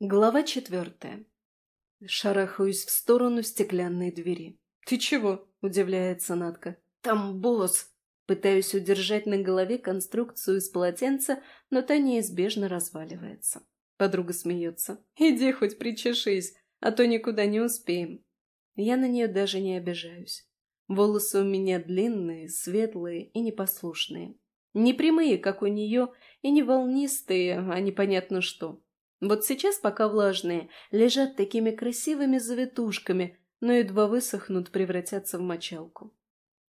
Глава четвертая. Шарахаюсь в сторону стеклянной двери. «Ты чего?» – удивляется Надка. «Там босс!» Пытаюсь удержать на голове конструкцию из полотенца, но та неизбежно разваливается. Подруга смеется. «Иди хоть причешись, а то никуда не успеем». Я на нее даже не обижаюсь. Волосы у меня длинные, светлые и непослушные. Не прямые, как у нее, и не волнистые, а непонятно что. Вот сейчас, пока влажные, лежат такими красивыми завитушками, но едва высохнут, превратятся в мочалку.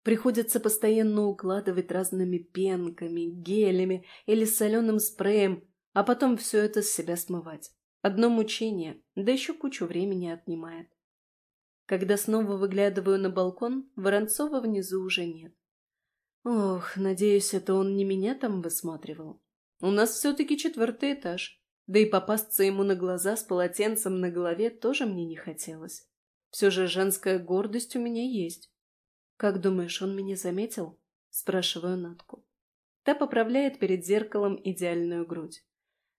Приходится постоянно укладывать разными пенками, гелями или соленым спреем, а потом все это с себя смывать. Одно мучение, да еще кучу времени отнимает. Когда снова выглядываю на балкон, Воронцова внизу уже нет. Ох, надеюсь, это он не меня там высматривал. У нас все-таки четвертый этаж. Да и попасться ему на глаза с полотенцем на голове тоже мне не хотелось. Все же женская гордость у меня есть. «Как думаешь, он меня заметил?» – спрашиваю Натку. Та поправляет перед зеркалом идеальную грудь.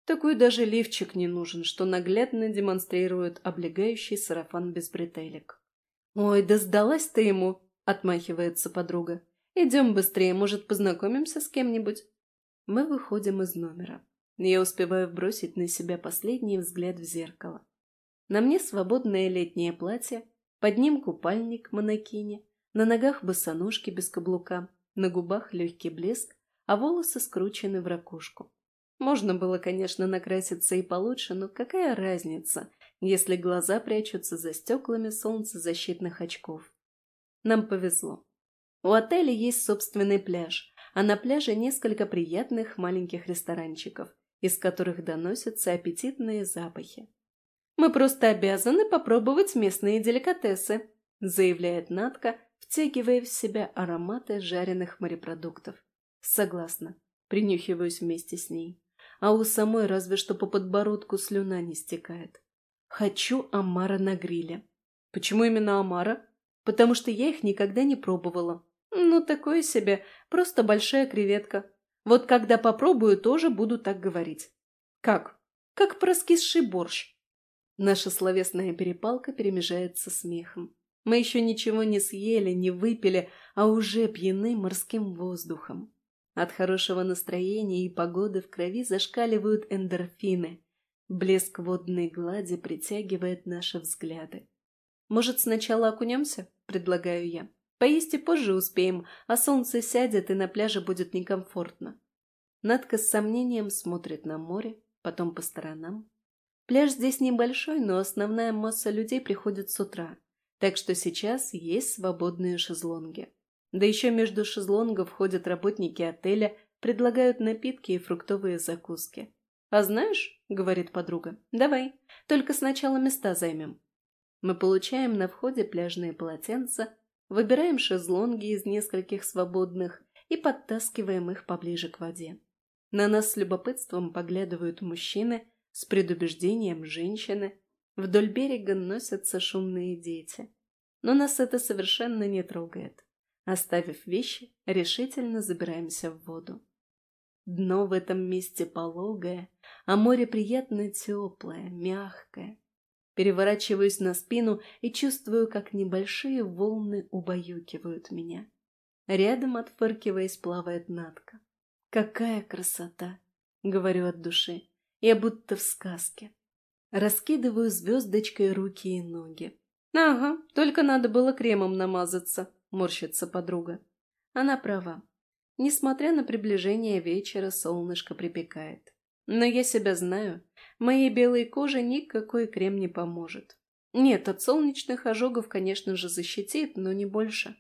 Такой даже лифчик не нужен, что наглядно демонстрирует облегающий сарафан без бретелек. «Ой, да сдалась ты ему!» – отмахивается подруга. «Идем быстрее, может, познакомимся с кем-нибудь?» Мы выходим из номера. Я успеваю бросить на себя последний взгляд в зеркало. На мне свободное летнее платье, под ним купальник монокини, на ногах босоножки без каблука, на губах легкий блеск, а волосы скручены в ракушку. Можно было, конечно, накраситься и получше, но какая разница, если глаза прячутся за стеклами солнцезащитных очков. Нам повезло. У отеля есть собственный пляж, а на пляже несколько приятных маленьких ресторанчиков, из которых доносятся аппетитные запахи. «Мы просто обязаны попробовать местные деликатесы», заявляет Натка, втягивая в себя ароматы жареных морепродуктов. Согласна, принюхиваюсь вместе с ней. А у самой разве что по подбородку слюна не стекает. Хочу омара на гриле. Почему именно омара? Потому что я их никогда не пробовала. Ну, такое себе, просто большая креветка. Вот когда попробую, тоже буду так говорить. Как? Как проскисший борщ. Наша словесная перепалка перемежается смехом. Мы еще ничего не съели, не выпили, а уже пьяны морским воздухом. От хорошего настроения и погоды в крови зашкаливают эндорфины. Блеск водной глади притягивает наши взгляды. «Может, сначала окунемся?» – предлагаю я. «Поесть и позже успеем, а солнце сядет, и на пляже будет некомфортно». Надка с сомнением смотрит на море, потом по сторонам. Пляж здесь небольшой, но основная масса людей приходит с утра – так что сейчас есть свободные шезлонги. Да еще между шезлонгов ходят работники отеля, предлагают напитки и фруктовые закуски. «А знаешь, — говорит подруга, — давай, только сначала места займем». Мы получаем на входе пляжные полотенца, выбираем шезлонги из нескольких свободных и подтаскиваем их поближе к воде. На нас с любопытством поглядывают мужчины, с предубеждением женщины, Вдоль берега носятся шумные дети. Но нас это совершенно не трогает. Оставив вещи, решительно забираемся в воду. Дно в этом месте пологое, а море приятно теплое, мягкое. Переворачиваюсь на спину и чувствую, как небольшие волны убаюкивают меня. Рядом, отфыркиваясь, плавает Натка. «Какая красота!» — говорю от души. Я будто в сказке. Раскидываю звездочкой руки и ноги. «Ага, только надо было кремом намазаться», — морщится подруга. Она права. Несмотря на приближение вечера, солнышко припекает. Но я себя знаю. Моей белой коже никакой крем не поможет. Нет, от солнечных ожогов, конечно же, защитит, но не больше.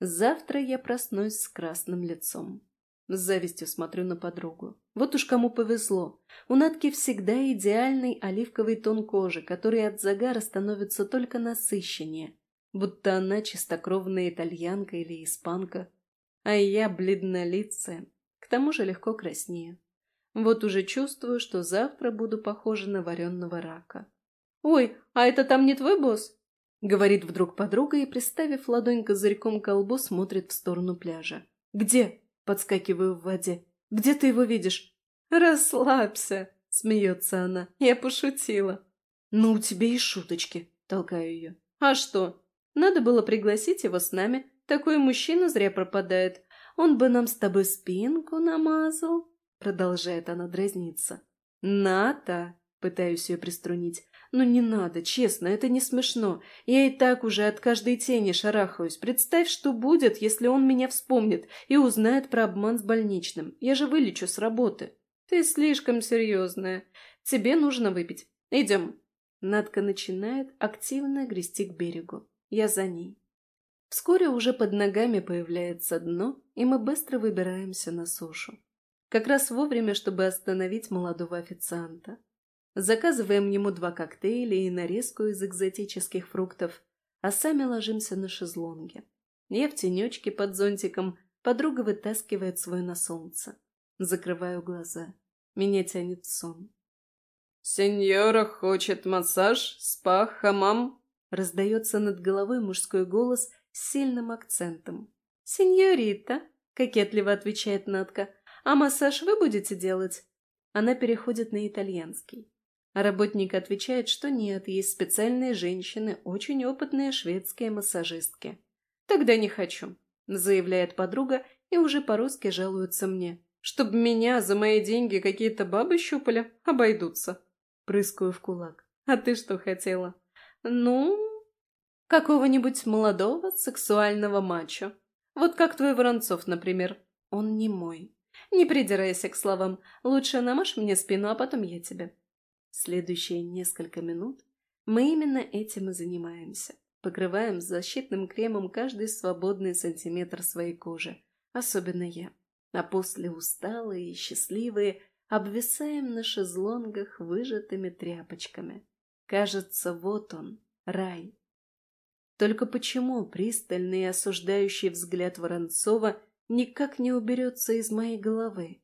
Завтра я проснусь с красным лицом. С завистью смотрю на подругу. Вот уж кому повезло. У Натки всегда идеальный оливковый тон кожи, который от загара становится только насыщеннее. Будто она чистокровная итальянка или испанка. А я бледнолицая. К тому же легко краснею. Вот уже чувствую, что завтра буду похожа на вареного рака. «Ой, а это там не твой босс?» Говорит вдруг подруга и, приставив ладонь козырьком к колбу, смотрит в сторону пляжа. «Где?» Подскакиваю в воде. «Где ты его видишь?» «Расслабься!» Смеется она. Я пошутила. Ну, у тебя и шуточки. Толкаю ее. А что? Надо было пригласить его с нами. Такой мужчина зря пропадает. Он бы нам с тобой спинку намазал. Продолжает она дразниться. Ната, пытаюсь ее приструнить. Ну не надо, честно, это не смешно. Я и так уже от каждой тени шарахаюсь. Представь, что будет, если он меня вспомнит и узнает про обман с больничным. Я же вылечу с работы. Ты слишком серьезная. Тебе нужно выпить. Идем. Надка начинает активно грести к берегу. Я за ней. Вскоре уже под ногами появляется дно, и мы быстро выбираемся на сушу. Как раз вовремя, чтобы остановить молодого официанта. Заказываем ему два коктейля и нарезку из экзотических фруктов, а сами ложимся на шезлонге. Я в тенечке под зонтиком, подруга вытаскивает свой на солнце. Закрываю глаза. Меня тянет сон. «Сеньора хочет массаж, спа, хамам?» Раздается над головой мужской голос с сильным акцентом. «Сеньорита», — кокетливо отвечает Натка, — «а массаж вы будете делать?» Она переходит на итальянский. А работник отвечает, что нет, есть специальные женщины, очень опытные шведские массажистки. «Тогда не хочу», — заявляет подруга и уже по-русски жалуется мне. «Чтоб меня за мои деньги какие-то бабы щупали, обойдутся». Прыскаю в кулак. «А ты что хотела?» «Ну, какого-нибудь молодого сексуального мачо. Вот как твой Воронцов, например. Он не мой. Не придирайся к словам. Лучше намажь мне спину, а потом я тебе. Следующие несколько минут мы именно этим и занимаемся. Покрываем защитным кремом каждый свободный сантиметр своей кожи, особенно я. А после усталые и счастливые обвисаем на шезлонгах выжатыми тряпочками. Кажется, вот он, рай. Только почему пристальный и осуждающий взгляд Воронцова никак не уберется из моей головы?